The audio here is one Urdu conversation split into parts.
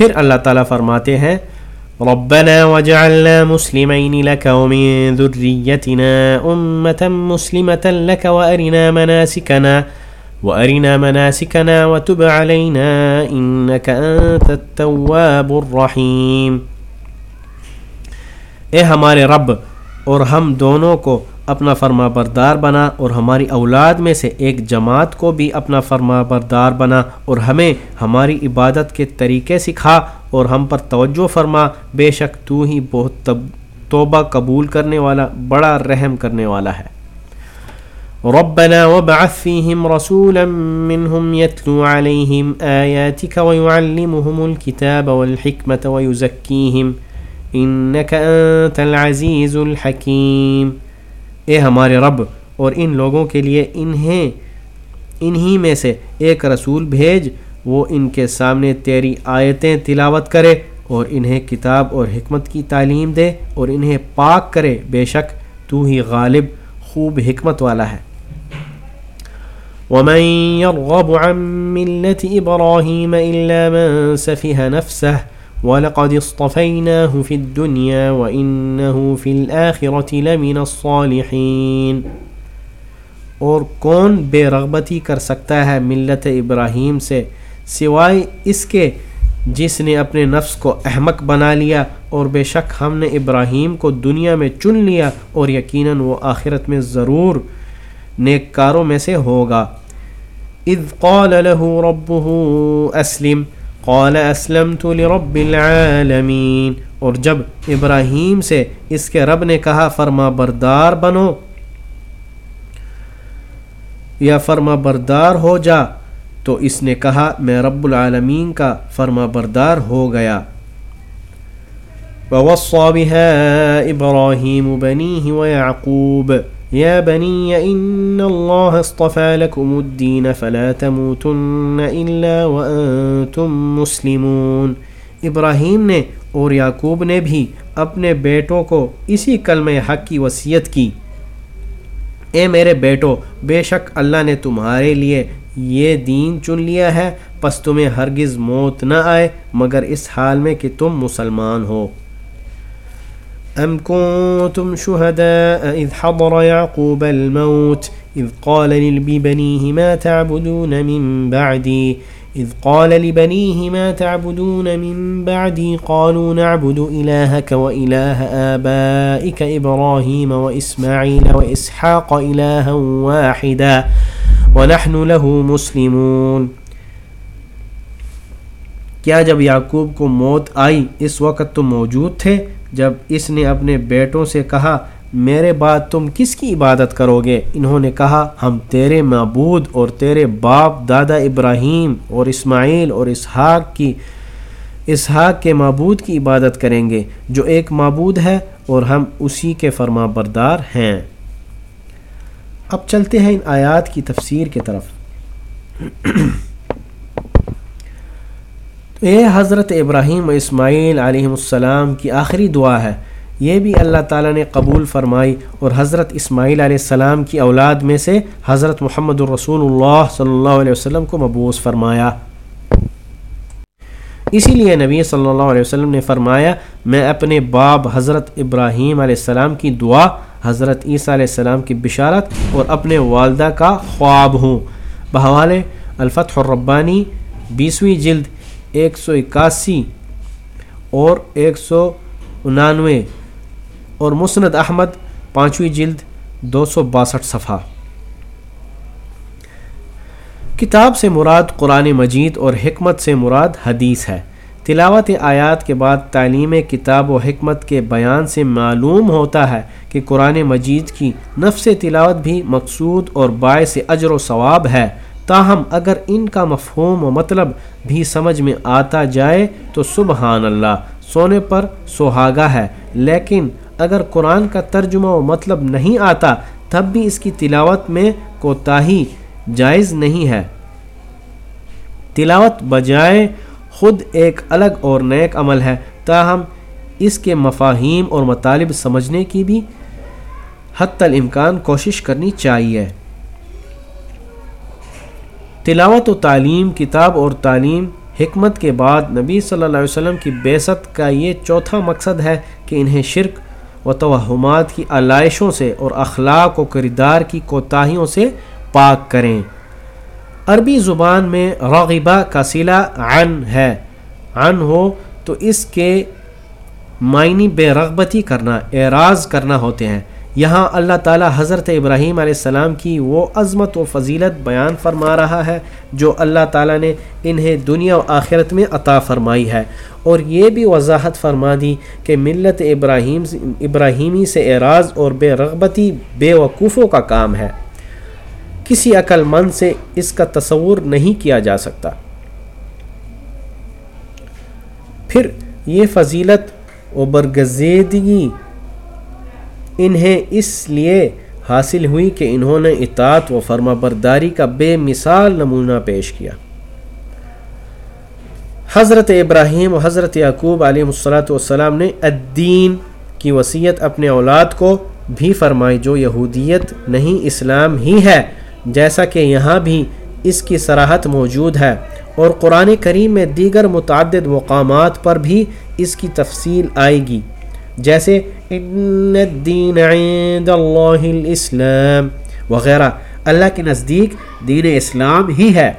پھر اللہ تعالیٰ فرماتے ہیں، ربنا وجعلنا مسلمين لك ومن ذريتنا أمة مسلمة لك وأرنا مناسكنا وأرنا مناسكنا وتب علينا إنك أنت التواب الرحيم۔ اے ہمارے رب اور ہم دونوں کو اپنا فرما بردار بنا اور ہماری اولاد میں سے ایک جماعت کو بھی اپنا فرما بردار بنا اور ہمیں ہماری عبادت کے طریقے سکھا اور ہم پر توجہ فرما۔ بے شک تو ہی بہت توبہ قبول کرنے والا، بڑا رحم کرنے والا ہے۔ ربنا وابعث فيهم رسولا منهم يتلو عليهم آياتك ويعلمهم الكتاب والحكمة ويزكيهم إنك أنت العزيز الحكيم اے ہمارے رب، اور ان لوگوں کے لیے انہیں، انہی میں سے ایک رسول بھیج، وہ ان کے سامنے تیری آیتیں تلاوت کرے اور انہیں کتاب اور حکمت کی تعلیم دے اور انہیں پاک کرے۔ بے شک تو ہی غالب، خوب حکمت والا ہے۔ ومن يرغب عن ملة إبراهيم إلا من سفه نفسه وَلَقَدْ اصْطَفَيْنَاهُ فِي الدُّنْيَا وَإِنَّهُ فِي الْآخِرَةِ لَمِنَ الصَّالِحِينَ۔ اور کون بے رغبتی کر سکتا ہے ملت ابراہیم سے سوائے اس کے جس نے اپنے نفس کو احمق بنا لیا اور بے شک ہم نے ابراہیم کو دنیا میں چن لیا اور یقیناً وہ آخرت میں ضرور نیک کاروں میں سے ہوگا۔ اذ قال له ربه اسلم قال، اسلمت لرب العالمین۔ اور جب ابراہیم سے اس کے رب نے کہا، فرما بردار بنو، یا فرما بردار ہو جا، تو اس نے کہا، میں رب العالمین کا فرما بردار ہو گیا۔ ووصى بها إبراهيم بنيه ويعقوب۔ يا بني، إن الله اصطفى لكم الدين فلا تموتن إلا وأنتم مسلمون۔ ابراہیم نے اور یعقوب نے بھی اپنے بیٹوں کو اسی کلمہ حق کی وصیت کی۔ اے میرے بیٹو، بے شک اللہ نے تمہارے لیے یہ دین چن لیا ہے، پس تمہیں ہرگز موت نہ آئے، مگر اس حال میں کہ تم مسلمان ہو۔ أم كنتم شهداء إذ حضر يعقوب الموت إذ قال لبنيه ما تعبدون من بعدي إذ قال لبنيه ما تعبدون من بعدي قالوا نعبد إلهك وإله آبائك إبراهيم وإسماعيل وإسحاق إلها واحدا ونحن له مسلمون۔ کیا جب یعقوب کو موت آئی، اس وقت تو موجود تھے جب اس نے اپنے بیٹوں سے کہا، میرے بعد تم کس کی عبادت کرو گے؟ انہوں نے کہا، ہم تیرے معبود اور تیرے باپ دادا ابراہیم اور اسماعیل اور اسحاق کی، اسحاق کے معبود کی عبادت کریں گے، جو ایک معبود ہے اور ہم اسی کے فرما بردار ہیں. اب چلتے ہیں ان آیات کی تفسیر کی طرف۔ یہ حضرت ابراہیم و اسماعیل علیہ السلام کی آخری دعا ہے۔ یہ بھی اللہ تعالیٰ نے قبول فرمائی اور حضرت اسماعیل علیہ السلام کی اولاد میں سے حضرت محمد الرسول اللہ صلی اللہ علیہ وسلم کو مبوس فرمایا۔ اسی لیے نبی صلی اللہ علیہ وسلم نے فرمایا، میں اپنے باب حضرت ابراہیم علیہ السلام کی دعا، حضرت عیسیٰ علیہ السلام کی بشارت اور اپنے والدہ کا خواب ہوں۔ بحوالے الفتح الربانی بیسویں جلد ایک سو اکاسی اور ایک سو انانوے اور مسند احمد پانچویں جلد دو سو باسٹھ صفحہ۔ کتاب سے مراد قرآن مجید اور حکمت سے مراد حدیث ہے۔ تلاوت آیات کے بعد تعلیم کتاب و حکمت کے بیان سے معلوم ہوتا ہے کہ قرآن مجید کی نفس تلاوت بھی مقصود اور باعث اجر و ثواب ہے۔ تاہم، اگر ان کا مفہوم و مطلب بھی سمجھ میں آتا جائے تو سبحان اللہ، سونے پر سہاگا ہے۔ لیکن اگر قرآن کا ترجمہ و مطلب نہیں آتا، تب بھی اس کی تلاوت میں کوتاہی جائز نہیں ہے۔ تلاوت بجائے خود ایک الگ اور نیک عمل ہے۔ تاہم، اس کے مفاہیم اور مطالب سمجھنے کی بھی حت الامکان کوشش کرنی چاہیے۔ تلاوت و تعلیم، کتاب اور تعلیم، حکمت کے بعد نبی صلی اللہ علیہ وسلم کی بیست کا یہ چوتھا مقصد ہے کہ انہیں شرک و توہمات کی علائشوں سے اور اخلاق و کردار کی کوتاہیوں سے پاک کریں۔ عربی زبان میں رغبہ کا سلا عن ہے۔ عن ہو تو اس کے معنی بے رغبتی کرنا، اعراض کرنا ہوتے ہیں۔ یہاں اللہ تعالی حضرت ابراہیم علیہ السلام کی وہ عظمت و فضیلت بیان فرما رہا ہے جو اللہ تعالیٰ نے انہیں دنیا و آخرت میں عطا فرمائی ہے۔ اور یہ بھی وضاحت فرما دی کہ ملت ابراہیم ابراہیمی سے اعراض اور بے رغبتی، بے وقوفوں کا کام ہے۔ کسی عقل مند سے اس کا تصور نہیں کیا جا سکتا۔ پھر یہ فضیلت و برگزیدگی انہیں اس لیے حاصل ہوئی کہ انہوں نے اطاعت و فرما برداری کا بے مثال نمونہ پیش کیا۔ حضرت ابراہیم و حضرت یعقوب علیہ الصلاۃ والسلام نے الدین کی وصیت اپنے اولاد کو بھی فرمائی جو یہودیت نہیں، اسلام ہی ہے، جیسا کہ یہاں بھی اس کی سراحت موجود ہے۔ اور قرآن کریم میں دیگر متعدد مقامات پر بھی اس کی تفصیل آئے گی۔ جیسے ان الدین عند اللہ الاسلام وغیرہ۔ اللہ کے نزدیک دین اسلام ہی ہے۔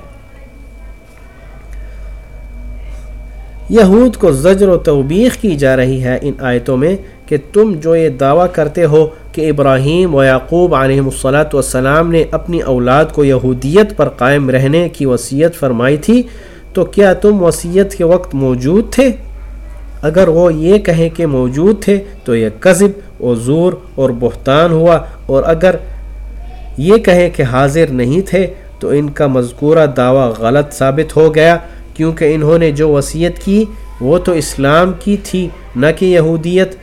یہود کو زجر و توبیخ کی جا رہی ہے ان آیتوں میں کہ تم جو یہ دعویٰ کرتے ہو کہ ابراہیم و یعقوب علیہ الصلاۃ والسلام نے اپنی اولاد کو یہودیت پر قائم رہنے کی وصیت فرمائی تھی، تو کیا تم وصیت کے وقت موجود تھے؟ اگر وہ یہ کہیں کہ موجود تھے تو یہ قذب و زور اور بہتان ہوا، اور اگر یہ کہیں کہ حاضر نہیں تھے تو ان کا مذکورہ دعویٰ غلط ثابت ہو گیا، کیونکہ انہوں نے جو وصیت کی وہ تو اسلام کی تھی، نہ کہ یہودیت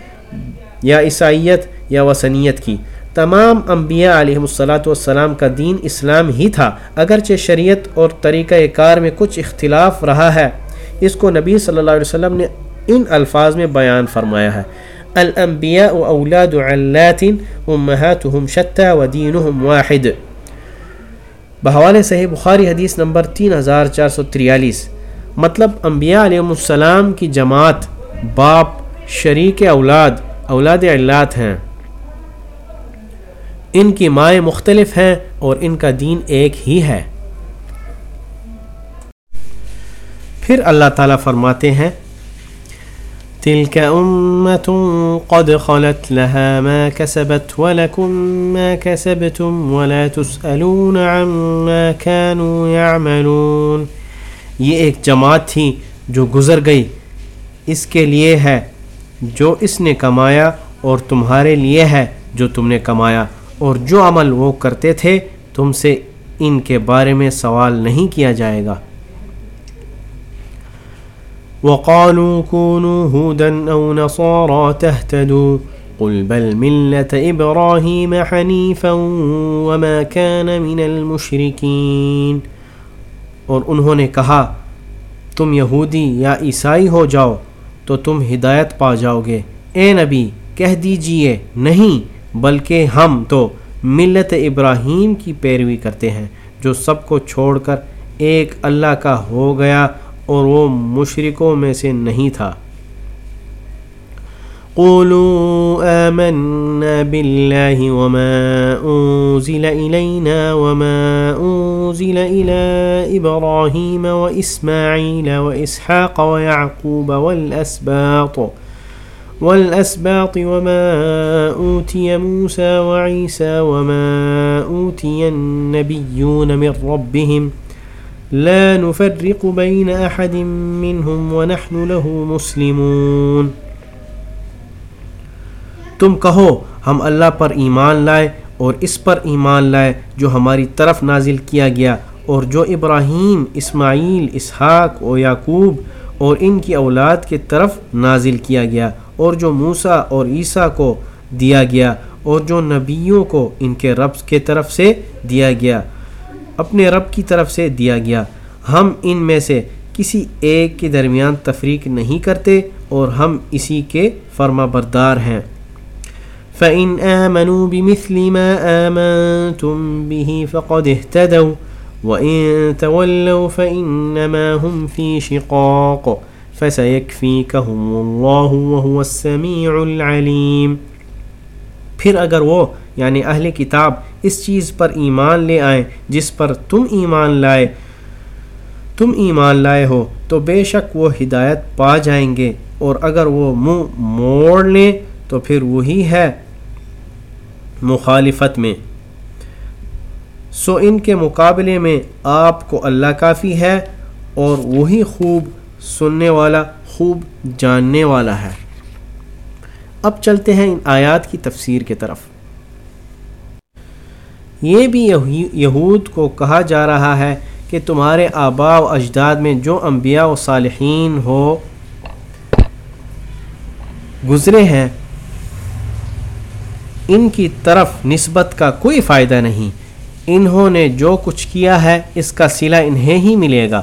یا عیسائیت یا وسنیت کی۔ تمام انبیاء علیہ الصلاۃ والسلام کا دین اسلام ہی تھا، اگرچہ شریعت اور طریقہ کار میں کچھ اختلاف رہا ہے۔ اس کو نبی صلی اللہ علیہ وسلم نے ان الفاظ میں بیان فرمایا ہے۔ الانبیاء اولاد علات امہاتهم شتى ودینهم واحد۔ بحوال صحیح بخاری حدیث نمبر تین ہزار چار سو تریالیس۔ مطلب انبیاء علیہ السلام کی جماعت، باپ، شریک اولاد اولاد علات ہیں۔ ان کی مائیں مختلف ہیں اور ان کا دین ایک ہی ہے۔ پھر اللہ تعالیٰ فرماتے ہیں تلك أمة قد خلت لها ما كسبت ولكم ما كسبتم ولا تسألون عما كانوا يعملون۔ یہ ایک جماعت تھی جو گزر گئی۔ اس کے لیے ہے جو اس نے کمایا اور تمہارے لیے ہے جو تم نے کمایا۔ اور جو عمل وہ کرتے تھے، تم سے ان کے بارے میں سوال نہیں کیا جائے گا۔ وقالوا كونوا هودا أو نصارى تهتدوا قل بل ملة إبراهيم حنيفا وما كان من المشركين اور انہوں نے کہا، تم یہودی یا عیسائی ہو جاؤ تو تم ہدایت پا جاؤ گے اے نبی، کہہ دیجیے، نہیں، بلکہ ہم تو ملت ابراہیم کی پیروی کرتے ہیں، جو سب کو چھوڑ کر ایک اللہ کا ہو گیا اور وہ مشرکوں میں سے نہیں تھا۔ قولوا آمنا بالله وما أنزل إلينا وما أنزل إلى إبراهيم وإسماعيل وإسحاق ويعقوب والأسباط والأسباط وما أوتي موسى وعيسى وما أوتي النبيون من ربهم ۖ لا نفرق بين احد منهم ونحن له مسلمون۔ تم کہو، ہم اللہ پر ایمان لائے اور اس پر ایمان لائے جو ہماری طرف نازل کیا گیا اور جو ابراہیم، اسماعیل، اسحاق و یعقوب اور ان کی اولاد کے طرف نازل کیا گیا اور جو موسا اور عیسیٰ کو دیا گیا اور جو نبیوں کو ان کے رب کے طرف سے دیا گیا۔ اپنے رب کی طرف سے دیا گیا۔ ہم ان میں سے کسی ایک کے درمیان تفریق نہیں کرتے اور ہم اسی کے فرما بردار ہیں۔ فَإِنْ آمَنُوا بِمِثْلِ مَا آمَنْتُمْ بِهِ فَقَدْ اهْتَدَوْا وَإِن تَوَلَّوْا فَإِنَّمَا هُمْ فِي شِقَاقٍ فَسَيَكْفِيكَهُمُ اللَّهُ وَهُوَ السَّمِيعُ الْعَلِيمُ۔ پھر اگر وہ یعنی اہل کتاب اس چیز پر ایمان لے آئیں جس پر تم ایمان لائے، تم ایمان لائے ہو، تو بے شک وہ ہدایت پا جائیں گے اور اگر وہ منہ موڑ لیں تو پھر وہی ہے مخالفت میں۔ سو ان کے مقابلے میں آپ کو اللہ کافی ہے اور وہی خوب سننے والا، خوب جاننے والا ہے۔ اب چلتے ہیں ان آیات کی تفسیر کے طرف۔ یہ بھی یہود کو کہا جا رہا ہے کہ تمہارے آبا و اجداد میں جو انبیاء و صالحین ہو، گزرے ہیں، ان کی طرف نسبت کا کوئی فائدہ نہیں۔ انہوں نے جو کچھ کیا ہے، اس کا سلا انہیں ہی ملے گا۔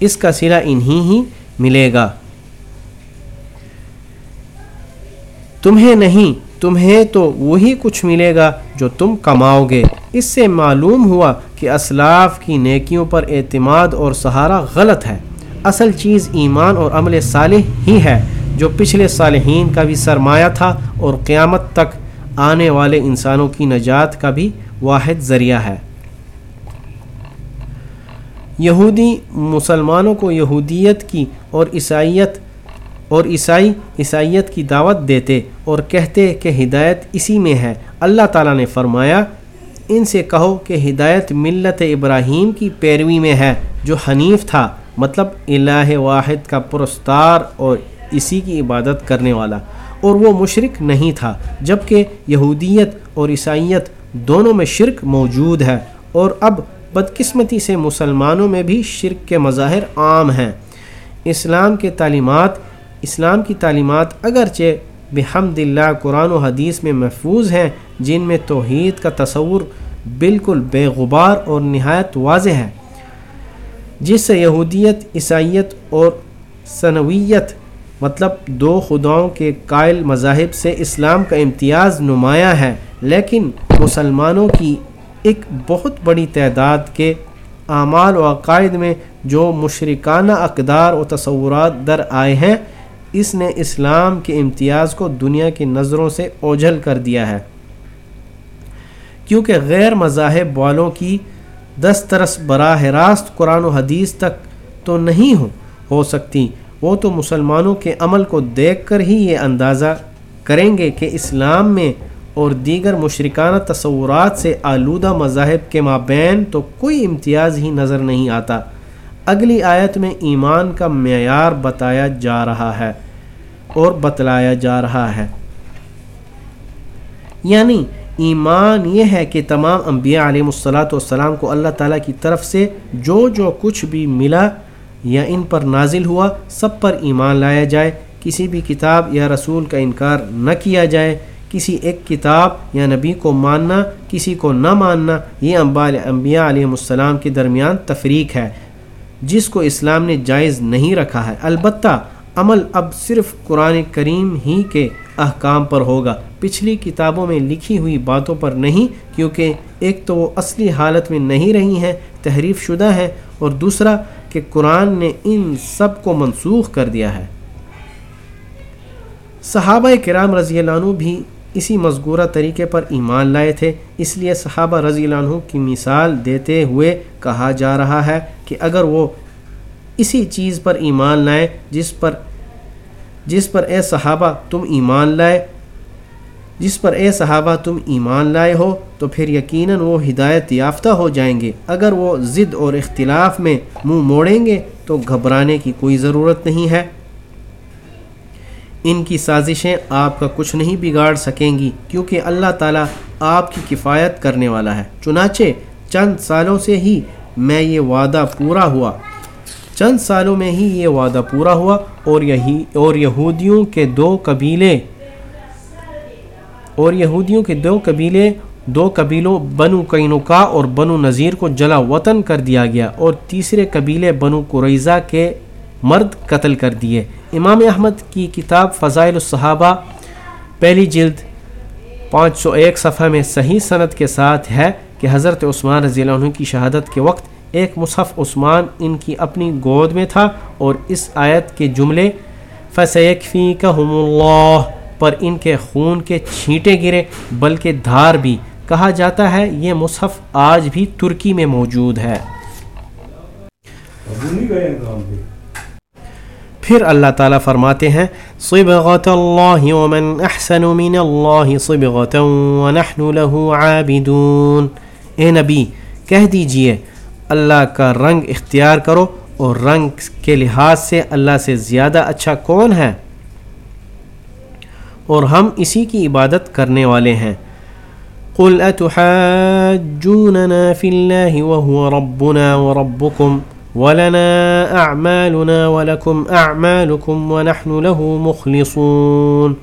اس کا سلا انہیں ہی ملے گا۔ تمہیں نہیں تمہیں تو وہی کچھ ملے گا جو تم کماؤ گے۔ اس سے معلوم ہوا کہ اسلاف کی نیکیوں پر اعتماد اور سہارا غلط ہے۔ اصل چیز ایمان اور عمل صالح ہی ہے، جو پچھلے صالحین کا بھی سرمایہ تھا اور قیامت تک آنے والے انسانوں کی نجات کا بھی واحد ذریعہ ہے۔ یہودی مسلمانوں کو یہودیت کی اور عیسائیت اور عیسائی عیسائیت کی دعوت دیتے اور کہتے کہ ہدایت اسی میں ہے۔ اللہ تعالیٰ نے فرمایا، ان سے کہو کہ ہدایت ملت ابراہیم کی پیروی میں ہے، جو حنیف تھا مطلب الہ واحد کا پرستار اور اسی کی عبادت کرنے والا۔ اور وہ مشرق نہیں تھا، جبکہ یہودیت اور عیسائیت دونوں میں شرک موجود ہے۔ اور اب بدقسمتی سے مسلمانوں میں بھی شرک کے مظاہر عام ہیں۔ اسلام کے تعلیمات اسلام کی تعلیمات اگرچہ بحمد اللہ قرآن و حدیث میں محفوظ ہیں، جن میں توحید کا تصور بالکل بے غبار اور نہایت واضح ہے۔ جس سے یہودیت، عیسائیت اور ثنویت مطلب دو خداؤں کے قائل مذاہب سے اسلام کا امتیاز نمایاں ہے، لیکن مسلمانوں کی ایک بہت بڑی تعداد کے اعمال و عقائد میں جو مشرکانہ اقدار و تصورات در آئے ہیں اس نے اسلام کے امتیاز کو دنیا کی نظروں سے اوجھل کر دیا ہے۔ کیونکہ غیر مذاہب والوں کی دسترس براہ راست قرآن و حدیث تک تو نہیں ہو ہو سکتی۔ وہ تو مسلمانوں کے عمل کو دیکھ کر ہی یہ اندازہ کریں گے کہ اسلام میں اور دیگر مشرکانہ تصورات سے آلودہ مذاہب کے مابین تو کوئی امتیاز ہی نظر نہیں آتا۔ اگلی آیت میں ایمان کا معیار بتایا جا رہا ہے اور بتلایا جا رہا ہے۔ یعنی ایمان یہ ہے کہ تمام انبیاء علیہ الصلاۃ والسلام کو اللہ تعالیٰ کی طرف سے جو جو کچھ بھی ملا یا ان پر نازل ہوا، سب پر ایمان لایا جائے۔ کسی بھی کتاب یا رسول کا انکار نہ کیا جائے۔ کسی ایک کتاب یا نبی کو ماننا، کسی کو نہ ماننا، یہ انبیاء علیہ السلام کے درمیان تفریق ہے۔ جس کو اسلام نے جائز نہیں رکھا ہے۔ البتہ عمل اب صرف قرآن کریم ہی کے احکام پر ہوگا۔ پچھلی کتابوں میں لکھی ہوئی باتوں پر نہیں، کیونکہ ایک تو وہ اصلی حالت میں نہیں رہی ہیں، تحریف شدہ ہیں، اور دوسرا کہ قرآن نے ان سب کو منسوخ کر دیا ہے۔ صحابہ کرام رضی اللہ عنہ بھی اسی مذکورہ طریقے پر ایمان لائے تھے۔ اس لیے صحابہ رضی اللہ عنہ کی مثال دیتے ہوئے کہا جا رہا ہے کہ اگر وہ اسی چیز پر ایمان لائیں جس پر جس پر اے صحابہ تم ایمان لائے، جس پر اے صحابہ تم ایمان لائے ہو، تو پھر یقیناً وہ ہدایت یافتہ ہو جائیں گے۔ اگر وہ ضد اور اختلاف میں منہ موڑیں گے، تو گھبرانے کی کوئی ضرورت نہیں ہے۔ ان کی سازشیں آپ کا کچھ نہیں بگاڑ سکیں گی، کیونکہ اللہ تعالیٰ آپ کی کفایت کرنے والا ہے۔ چنانچہ چند سالوں سے ہی میں یہ وعدہ پورا ہوا۔ چند سالوں میں ہی یہ وعدہ پورا ہوا اور یہی، اور یہودیوں کے دو قبیلے، اور یہودیوں کے دو قبیلے، دو قبیلوں بنو قینوقا اور بنو نذیر کو جلا وطن کر دیا گیا اور تیسرے قبیلے بنو قریضہ کے مرد قتل کر دیے۔ امام احمد کی کتاب فضائل الصحابہ، پہلی جلد پانچ سو ایک صفحہ میں صحیح صنعت کے ساتھ ہے۔ کہ حضرت عثمان رضی اللہ عنہ کی شہادت کے وقت ایک مصحف عثمان ان کی اپنی گود میں تھا اور اس آیت کے جملے فسیکفی کا اللہ پر ان کے خون کے چھینٹے گرے بلکہ دھار بھی۔ کہا جاتا ہے یہ مصحف آج بھی ترکی میں موجود ہے۔ پھر اللہ تعالیٰ فرماتے ہیں صبغت اللہ ومن احسن من اللہ صبغت ونحن له عابدون۔ اے نبی، کہہ دیجیے، اللہ کا رنگ اختیار کرو اور رنگ کے لحاظ سے اللہ سے زیادہ اچھا کون ہے؟ اور ہم اسی کی عبادت کرنے والے ہیں۔ قل اتحاجوننا فی اللہ وهو ربنا وربکم ولنا اعمالنا ولكم اعمالكم ونحن له مخلصون۔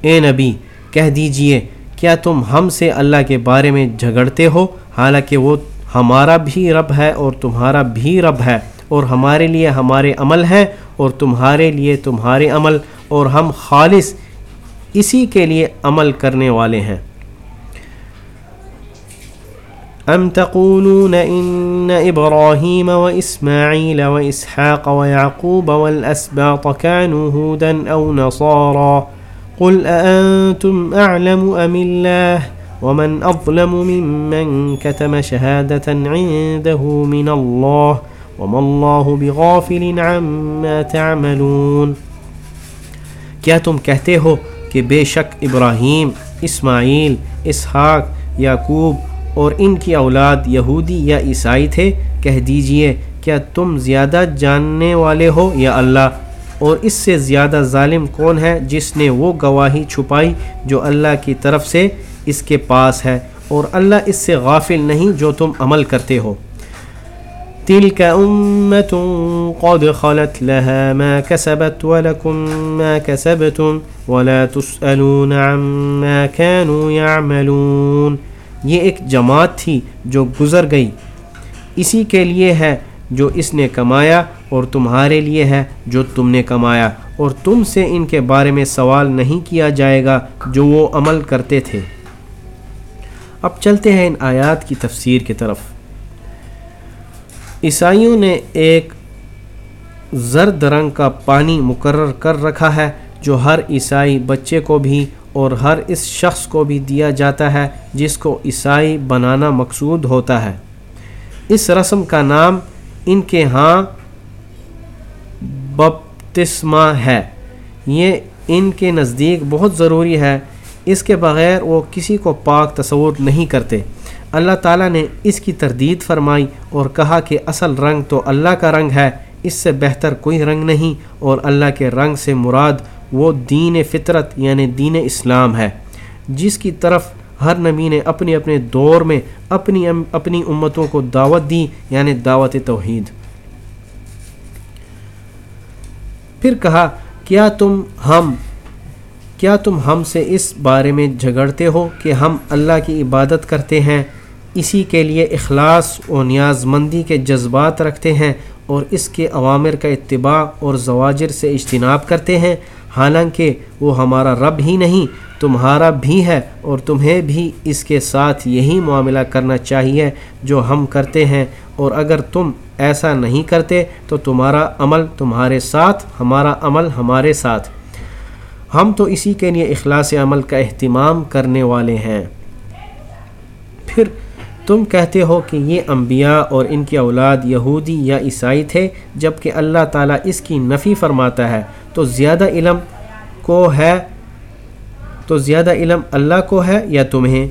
اے نبی، کہہ دیجیے کیا تم ہم سے اللہ کے بارے میں جھگڑتے ہو؟ حالانکہ وہ ہمارا بھی رب ہے اور تمہارا بھی رب ہے، اور ہمارے لیے ہمارے عمل ہیں، اور تمہارے لیے تمہارے عمل، اور ہم خالص اسی کے لیے عمل کرنے والے ہیں۔ ام تقولون ان ابراهيم واسماعيل واسحاق ويعقوب والاسباط كانوا هودا او نصارى قل اانتم اعلم ام الله ومن اظلم ممن كتم شهاده عنده من الله وما الله بغافل عما تعملون کیا تم کہتے ہو کہ بے شک ابراہیم، اسماعیل، اسحاق، یعقوب اور ان کی اولاد یہودی یا عیسائی تھے؟ کہہ دیجیے، کیا تم زیادہ جاننے والے ہو یا اللہ؟ اور اس سے زیادہ ظالم کون ہے جس نے وہ گواہی چھپائی جو اللہ کی طرف سے اس کے پاس ہے؟ اور اللہ اس سے غافل نہیں جو تم عمل کرتے ہو۔ تلك أمة قد خلت لها ما كسبت ولكم ما كسبتم ولا تسألون عما كانوا يعملون۔ یہ ایک جماعت تھی جو گزر گئی۔ اسی کے لیے ہے جو اس نے کمایا۔ اور تمہارے لیے ہے جو تم نے کمایا، اور تم سے ان کے بارے میں سوال نہیں کیا جائے گا جو وہ عمل کرتے تھے۔ اب چلتے ہیں ان آیات کی تفسیر کی طرف۔ عیسائیوں نے ایک زرد رنگ کا پانی مقرر کر رکھا ہے، جو ہر عیسائی بچے کو بھی اور ہر اس شخص کو بھی دیا جاتا ہے، جس کو عیسائی بنانا مقصود ہوتا ہے۔ اس رسم کا نام ان کے ہاں بپتسمہ ہے۔ یہ ان کے نزدیک بہت ضروری ہے۔ اس کے بغیر وہ کسی کو پاک تصور نہیں کرتے۔ اللہ تعالیٰ نے اس کی تردید فرمائی اور کہا کہ اصل رنگ تو اللہ کا رنگ ہے۔ اس سے بہتر کوئی رنگ نہیں اور اللہ کے رنگ سے مراد وہ دین فطرت یعنی دین اسلام ہے۔ جس کی طرف ہر نبی نے اپنے اپنے دور میں اپنی اپنی امتوں کو دعوت دی یعنی دعوت توحید۔ پھر کہا، کیا تم ہم، کیا تم ہم سے اس بارے میں جھگڑتے ہو کہ ہم اللہ کی عبادت کرتے ہیں؟ اسی کے لیے اخلاص و نیاز مندی کے جذبات رکھتے ہیں اور اس کے عوامر کا اتباع اور زواجر سے اجتناب کرتے ہیں، حالانکہ وہ ہمارا رب ہی نہیں تمہارا بھی ہے اور تمہیں بھی اس کے ساتھ یہی معاملہ کرنا چاہیے جو ہم کرتے ہیں۔ اور اگر تم ایسا نہیں کرتے تو تمہارا عمل تمہارے ساتھ، ہمارا عمل ہمارے ساتھ۔ ہم تو اسی کے لیے اخلاص عمل کا اہتمام کرنے والے ہیں۔ پھر تم کہتے ہو کہ یہ انبیاء اور ان کی اولاد یہودی یا عیسائی تھے جبکہ اللہ تعالیٰ اس کی نفی فرماتا ہے۔ تو زیادہ علم کو ہے تو زیادہ علم اللہ کو ہے یا تمہیں؟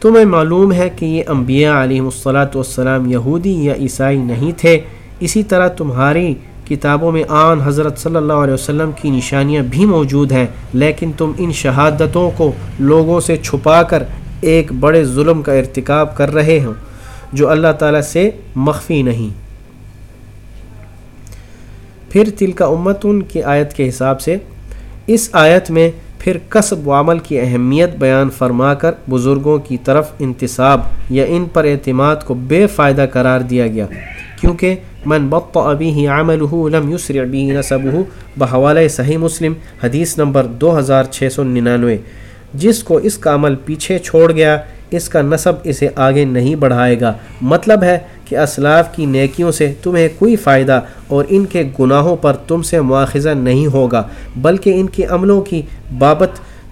تمہیں معلوم ہے کہ یہ انبیاء علیہ الصلاۃ والسلام یہودی یا عیسائی نہیں تھے۔ اسی طرح تمہاری کتابوں میں آن حضرت صلی اللہ علیہ وسلم کی نشانیاں بھی موجود ہیں، لیکن تم ان شہادتوں کو لوگوں سے چھپا کر ایک بڑے ظلم کا ارتکاب کر رہے ہوں جو اللہ تعالیٰ سے مخفی نہیں۔ پھر تل کا امتن کی آیت کے حساب سے اس آیت میں پھر قصب و عمل کی اہمیت بیان فرما کر بزرگوں کی طرف انتصاب یا ان پر اعتماد کو بے فائدہ قرار دیا گیا۔ کیونکہ من بط ابی ہی عمل لم یسر ابی نصب بحوالۂ صحیح مسلم حدیث نمبر دو ہزار چھ سو ننانوے۔ جس کو اس کا عمل پیچھے چھوڑ گیا، اس کا نصب اسے آگے نہیں بڑھائے گا۔ مطلب ہے کہ اسلاف کی نیکیوں سے تمہیں کوئی فائدہ اور ان کے گناہوں پر تم سے مواخذہ نہیں ہوگا، بلکہ ان کے عملوں کی بابت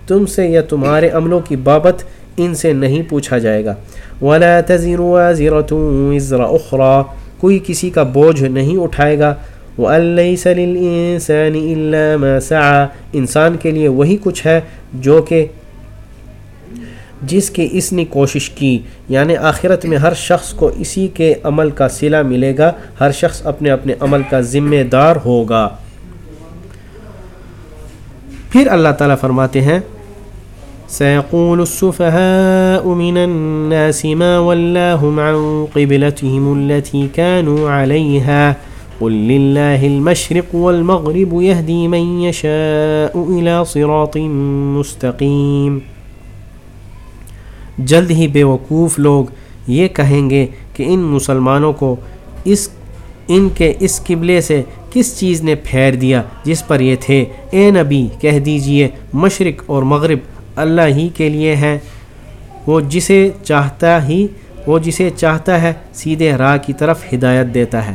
تم سے یا تمہارے عملوں کی بابت ان سے نہیں پوچھا جائے گا۔ ولا تزر وازرة وزر اخرى کوئی کسی کا بوجھ نہیں اٹھائے گا۔ وَأَن لَيْسَ لِلْإِنسَانِ إِلَّا مَا سَعَى، انسان کے لیے وہی کچھ ہے جو کہ جس کی اس نے کوشش کی یعنی آخرت میں ہر شخص کو اسی کے عمل کا صلہ ملے گا، ہر شخص اپنے اپنے عمل کا ذمہ دار ہوگا۔ پھر اللہ تعالیٰ فرماتے ہیں، سيقول السفهاء من الناس ما ولاهم عن قبلتهم التي كانوا عليها قل لله المشرق والمغرب يهدي من يشاء إلى صراط مستقيم جلد ہی بے وقوف لوگ یہ کہیں گے کہ ان مسلمانوں کو اس، ان کے اس قبلے سے کس چیز نے پھیر دیا جس پر یہ تھے؟ اے نبی، کہہ دیجیے، مشرق اور مغرب اللہ ہی کے لیے ہے وہ جسے چاہتا ہی، وہ جسے چاہتا ہے، سیدھے راہ کی طرف ہدایت دیتا ہے۔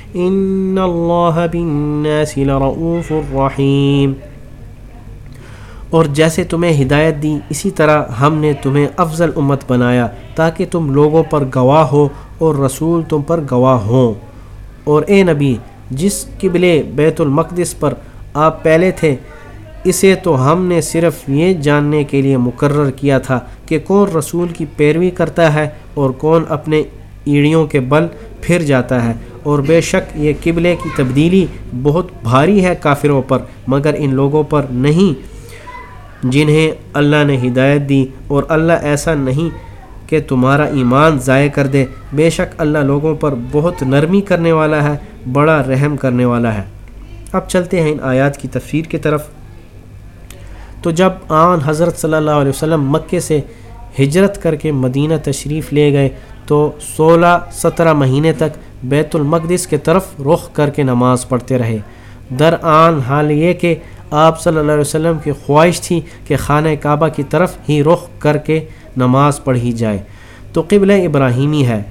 إن الله بالناس لرؤوف رحيم۔ اور جیسے تمہیں ہدایت دی، اسی طرح ہم نے تمہیں افضل امت بنایا تاکہ تم لوگوں پر گواہ ہو اور رسول تم پر گواہ ہوں۔ اور اے نبی، جس قبلے بیت المقدس پر آپ پہلے تھے، اسے تو ہم نے صرف یہ جاننے کے لیے مقرر کیا تھا کہ کون رسول کی پیروی کرتا ہے اور کون اپنے ایڑیوں کے بل پھر جاتا ہے اور بے شک یہ قبلے کی تبدیلی بہت بھاری ہے کافروں پر، مگر ان لوگوں پر نہیں۔ جنہیں اللہ نے ہدایت دی اور اللہ ایسا نہیں کہ تمہارا ایمان ضائع کر دے۔ بے شک اللہ لوگوں پر بہت نرمی کرنے والا ہے، بڑا رحم کرنے والا ہے۔ اب چلتے ہیں ان آیات کی تفسیر کی طرف۔ تو جب آن حضرت صلی اللہ علیہ وسلم مکے سے ہجرت کر کے مدینہ تشریف لے گئے تو سولہ سترہ مہینے تک بیت المقدس کے طرف رخ کر کے نماز پڑھتے رہے۔ در آن حال یہ کہ آپ صلی اللہ علیہ وسلم کی خواہش تھی کہ خانہ کعبہ کی طرف ہی رخ کر کے نماز پڑھی جائے۔ تو قبل ابراہیمی ہے۔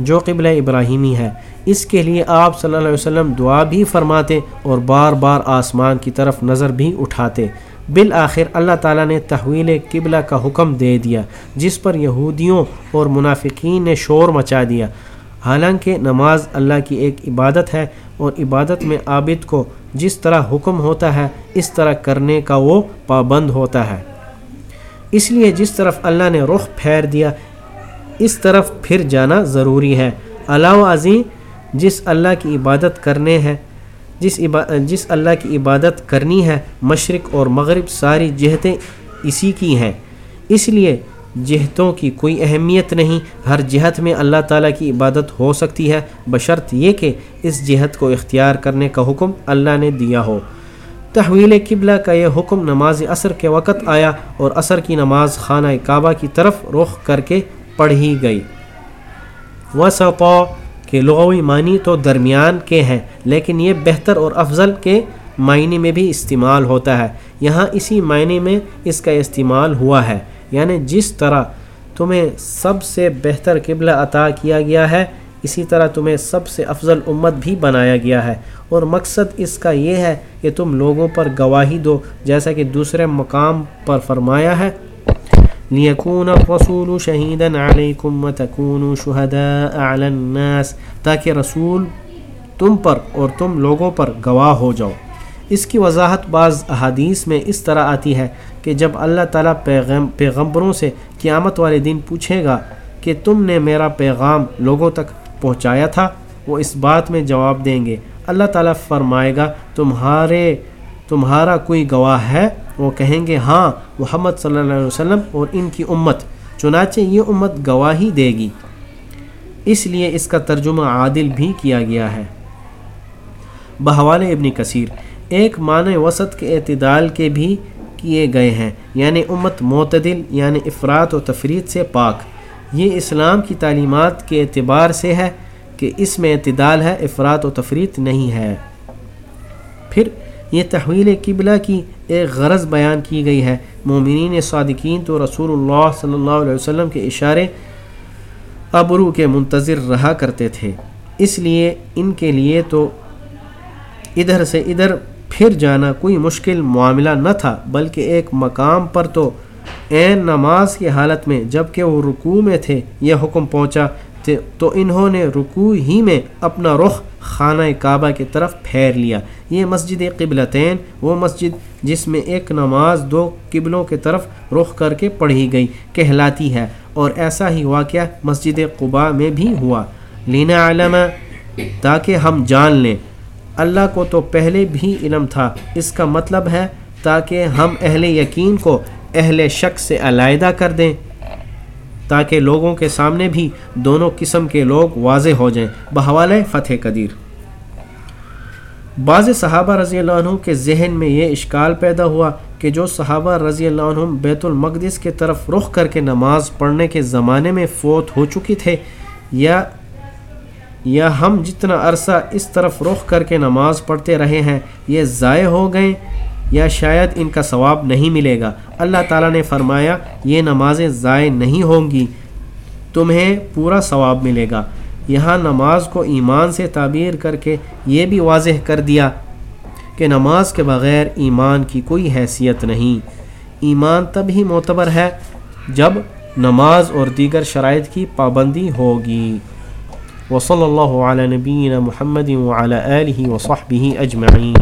جو قبل ابراہیمی ہے، اس کے لیے آپ صلی اللہ علیہ وسلم دعا بھی فرماتے اور بار بار آسمان کی طرف نظر بھی اٹھاتے۔ بالآخر اللہ تعالیٰ نے تحویل قبلہ کا حکم دے دیا، جس پر یہودیوں اور منافقین نے شور مچا دیا۔ حالانکہ نماز اللہ کی ایک عبادت ہے اور عبادت میں عابد کو جس طرح حکم ہوتا ہے، اس طرح کرنے کا وہ پابند ہوتا ہے۔ اس لیے جس طرف اللہ نے رخ پھیر دیا، اس طرف پھر جانا ضروری ہے۔ علاوہ ازیں، جس اللہ کی عبادت کرنے ہیں جس جس اللہ کی عبادت کرنی ہے، مشرق اور مغرب ساری جہتیں اسی کی ہیں۔ اس لیے جہتوں کی کوئی اہمیت نہیں، ہر جہت میں اللہ تعالیٰ کی عبادت ہو سکتی ہے۔ بشرط یہ کہ اس جہت کو اختیار کرنے کا حکم اللہ نے دیا ہو۔ تحویل قبلہ کا یہ حکم نماز عصر کے وقت آیا اور عصر کی نماز خانہ کعبہ کی طرف رخ کر کے پڑھی گئی۔ وسطا کہ لغوی معنی تو درمیان کے ہیں، لیکن یہ بہتر اور افضل کے معنی میں بھی استعمال ہوتا ہے۔ یہاں اسی معنی میں اس کا استعمال ہوا ہے۔ یعنی جس طرح تمہیں سب سے بہتر قبلہ عطا کیا گیا ہے، اسی طرح تمہیں سب سے افضل امت بھی بنایا گیا ہے۔ اور مقصد اس کا یہ ہے کہ تم لوگوں پر گواہی دو، جیسا کہ دوسرے مقام پر فرمایا ہے۔ لِيَكُونَ الرَّسُولُ شَهِيدًا عَلَيْكُمْ وَتَكُونُوا شُهَدَاءَ عَلَى النَّاسِ تاکہ رسول تم پر اور تم لوگوں پر گواہ ہو جاؤ۔ اس کی وضاحت بعض احادیث میں اس طرح آتی ہے کہ جب اللہ تعالیٰ پیغم، پیغمبروں سے قیامت والے دن پوچھے گا کہ تم نے میرا پیغام لوگوں تک پہنچایا تھا، وہ اس بات میں جواب دیں گے، اللہ تعالیٰ فرمائے گا، تمہارے، تمہارا کوئی گواہ ہے؟ وہ کہیں گے ہاں محمد صلی اللہ علیہ وسلم اور ان کی امت، چنانچہ یہ امت گواہی دے گی. اس لیے اس کا ترجمہ عادل بھی کیا گیا ہے۔ بحوال ابن کثیر، ایک معنی وسط کے اعتدال کے بھی کیے گئے ہیں یعنی امت معتدل یعنی افراد و تفرید سے پاک۔ یہ اسلام کی تعلیمات کے اعتبار سے ہے کہ اس میں اعتدال ہے افراد و تفریح نہیں ہے۔ پھر یہ تحویل قبلہ کی ایک غرض بیان کی گئی ہے۔ مومنین صادقین تو رسول اللہ صلی اللہ علیہ وسلم کے اشارے ابرو کے منتظر رہا کرتے تھے۔ اس لیے ان کے لیے تو ادھر سے ادھر پھر جانا کوئی مشکل معاملہ نہ تھا، بلکہ ایک مقام پر تو عین نماز کی حالت میں جبکہ وہ رکوع میں تھے، یہ حکم پہنچا۔ تو انہوں نے رکوع ہی میں اپنا رخ خانہ کعبہ کی طرف پھیر لیا۔ یہ مسجد قبلتین، وہ مسجد جس میں ایک نماز دو قبلوں کی طرف رخ کر کے پڑھی گئی، کہلاتی ہے۔ اور ایسا ہی واقعہ مسجد قبا میں بھی ہوا۔ لینا علم تاکہ ہم جان لیں۔ اللہ کو تو پہلے بھی علم تھا۔ اس کا مطلب ہے تاکہ ہم اہل یقین کو اہل شک سے علیحدہ کر دیں۔ تاکہ لوگوں کے سامنے بھی دونوں قسم کے لوگ واضح ہو جائیں۔ بحوال فتح قدیر۔ بعض صحابہ رضی اللہ عنہ کے ذہن میں یہ اشکال پیدا ہوا کہ جو صحابہ رضی اللہ عنہ بیت المقدس کے طرف رخ کر کے نماز پڑھنے کے زمانے میں فوت ہو چکی تھے، یا یا ہم جتنا عرصہ اس طرف رخ کر کے نماز پڑھتے رہے ہیں، یہ ضائع ہو گئے یا شاید ان کا ثواب نہیں ملے گا۔ اللہ تعالیٰ نے فرمایا، یہ نمازیں ضائع نہیں ہوں گی، تمہیں پورا ثواب ملے گا۔ یہاں نماز کو ایمان سے تعبیر کر کے یہ بھی واضح کر دیا کہ نماز کے بغیر ایمان کی کوئی حیثیت نہیں۔ ایمان تب ہی معتبر ہے جب نماز اور دیگر شرائط کی پابندی ہوگی۔ وصلی اللہ علیہ نبین محمد وعلی آلہ وصحبہ اجمعین۔